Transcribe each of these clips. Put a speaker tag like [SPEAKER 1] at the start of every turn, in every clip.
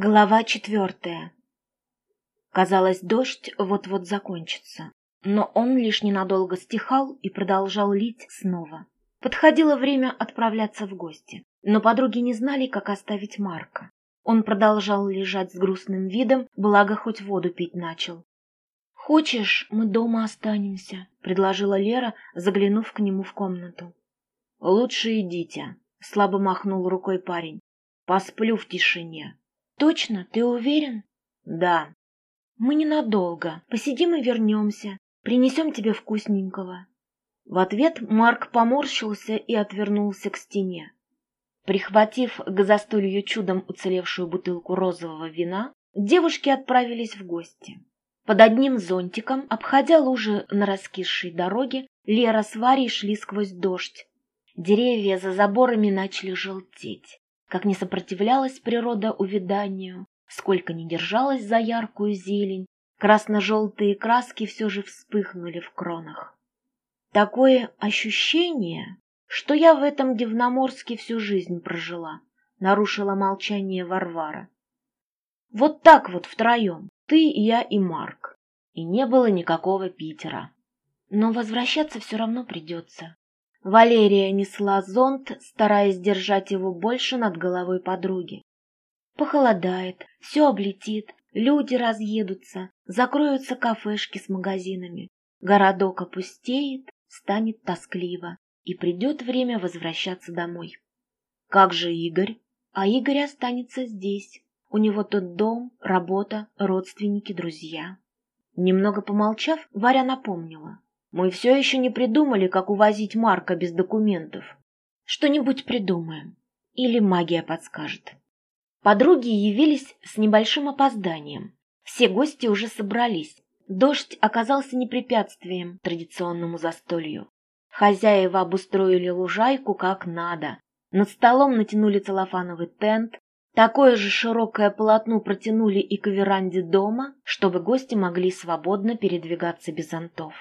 [SPEAKER 1] Глава четвертая. Казалось, дождь вот-вот закончится, но он лишь ненадолго стихал и продолжал лить снова. Подходило время отправляться в гости, но подруги не знали, как оставить Марка. Он продолжал лежать с грустным видом, благо хоть воду пить начал. «Хочешь, мы дома останемся?» — предложила Лера, заглянув к нему в комнату.
[SPEAKER 2] «Лучше идите», — слабо махнул рукой парень. «Посплю в тишине».
[SPEAKER 1] Точно, ты уверен?
[SPEAKER 2] Да.
[SPEAKER 1] Мы ненадолго. Посидим и вернемся. Принесем тебе вкусненького.
[SPEAKER 2] В ответ Марк поморщился и отвернулся к стене. Прихватив к застолью чудом уцелевшую бутылку розового вина, девушки отправились в гости. Под одним зонтиком, обходя лужи на раскисшей дороге, Лера с Варей шли сквозь дождь. Деревья за заборами начали желтеть. Как не сопротивлялась природа увяданию, сколько не держалась за яркую зелень, красно-желтые краски все же вспыхнули в кронах. Такое ощущение, что я в этом Дивноморске всю жизнь прожила, нарушила молчание Варвара. Вот так вот втроем, ты, я и Марк. И не было никакого Питера.
[SPEAKER 1] Но возвращаться все равно придется.
[SPEAKER 2] Валерия несла зонт, стараясь держать его больше над головой подруги.
[SPEAKER 1] Похолодает, все облетит, люди разъедутся, закроются кафешки с магазинами. Городок опустеет, станет тоскливо, и придет время возвращаться домой.
[SPEAKER 2] Как же Игорь?
[SPEAKER 1] А Игорь останется здесь. У него тут дом, работа, родственники, друзья.
[SPEAKER 2] Немного помолчав, Варя напомнила. Мы все еще не придумали, как увозить Марка без документов.
[SPEAKER 1] Что-нибудь придумаем. Или магия подскажет.
[SPEAKER 2] Подруги явились с небольшим опозданием. Все гости уже собрались. Дождь оказался не препятствием традиционному застолью. Хозяева обустроили лужайку как надо. Над столом натянули целлофановый тент, Такое же широкое полотно протянули и к веранде дома, чтобы гости могли свободно передвигаться без зонтов.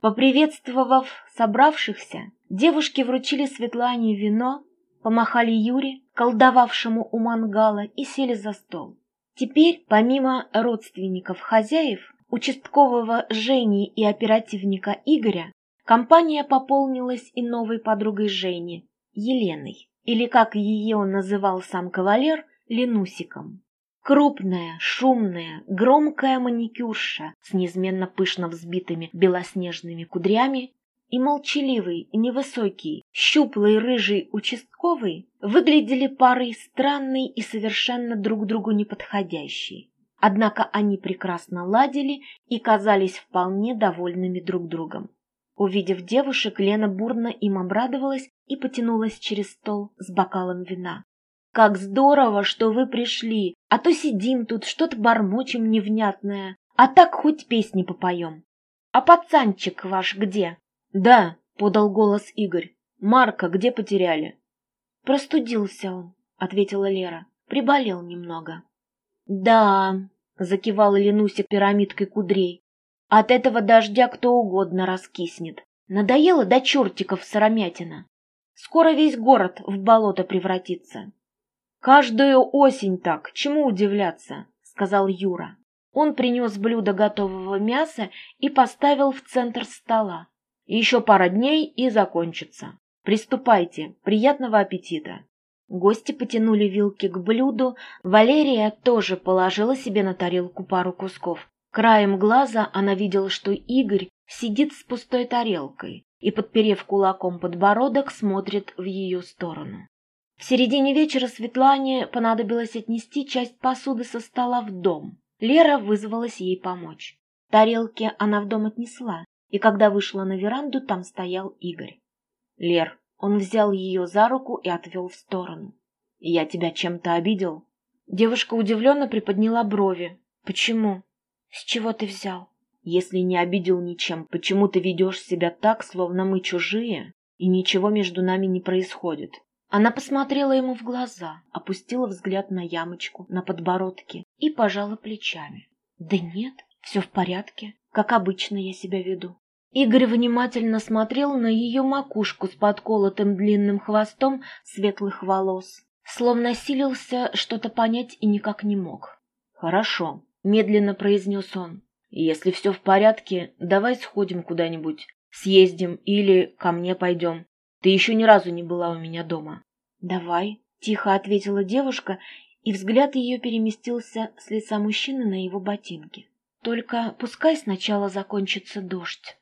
[SPEAKER 2] Поприветствовав собравшихся, девушки вручили Светлане вино, помахали Юре, колдовавшему у мангала, и сели за стол. Теперь, помимо родственников хозяев, участкового Жени и оперативника Игоря, компания пополнилась и новой подругой Жени, Еленой, или, как ее называл сам кавалер, Ленусиком. Крупная, шумная, громкая маникюрша с неизменно пышно взбитыми белоснежными кудрями и молчаливый, невысокий, щуплый рыжий участковый выглядели парой странной и совершенно друг другу неподходящей. Однако они прекрасно ладили и казались вполне довольными друг другом. Увидев девушек, Лена бурно им обрадовалась и потянулась через стол с бокалом вина. Как здорово, что вы пришли, а то сидим тут, что-то бормочем невнятное, а так хоть песни попоем. А пацанчик ваш где?
[SPEAKER 3] Да, подал голос Игорь. Марка где потеряли?
[SPEAKER 1] Простудился он, ответила Лера. Приболел немного.
[SPEAKER 2] Да, закивала Ленуся пирамидкой кудрей. От этого дождя кто угодно раскиснет. Надоело до чертиков сыромятина. Скоро весь город в болото превратится. «Каждую осень так, чему удивляться?» — сказал Юра. Он принес блюдо готового мяса и поставил в центр стола. «Еще пара дней и закончится. Приступайте. Приятного аппетита!» Гости потянули вилки к блюду, Валерия тоже положила себе на тарелку пару кусков. Краем глаза она видела, что Игорь сидит с пустой тарелкой и, подперев кулаком подбородок, смотрит в ее сторону. В середине вечера Светлане понадобилось отнести часть посуды со стола в дом. Лера вызвалась ей помочь. Тарелки она в дом отнесла, и когда вышла на веранду, там стоял Игорь. «Лер, он взял ее за руку и отвел в сторону. «Я тебя чем-то обидел?» Девушка удивленно приподняла брови. «Почему? С чего ты взял?» «Если не обидел ничем, почему ты ведешь себя так, словно мы чужие, и ничего между нами не происходит?» Она посмотрела ему в глаза, опустила взгляд на ямочку на подбородке и пожала плечами. «Да нет, все в порядке, как обычно я себя веду». Игорь внимательно смотрел на ее макушку с подколотым длинным хвостом светлых волос. словно силился что-то понять и никак не мог.
[SPEAKER 3] «Хорошо», — медленно произнес он. «Если все в порядке, давай сходим куда-нибудь, съездим или ко мне пойдем. Ты еще ни разу не была у меня дома».
[SPEAKER 2] «Давай», — тихо ответила девушка, и взгляд ее переместился с лица мужчины на его ботинки. «Только пускай сначала закончится дождь».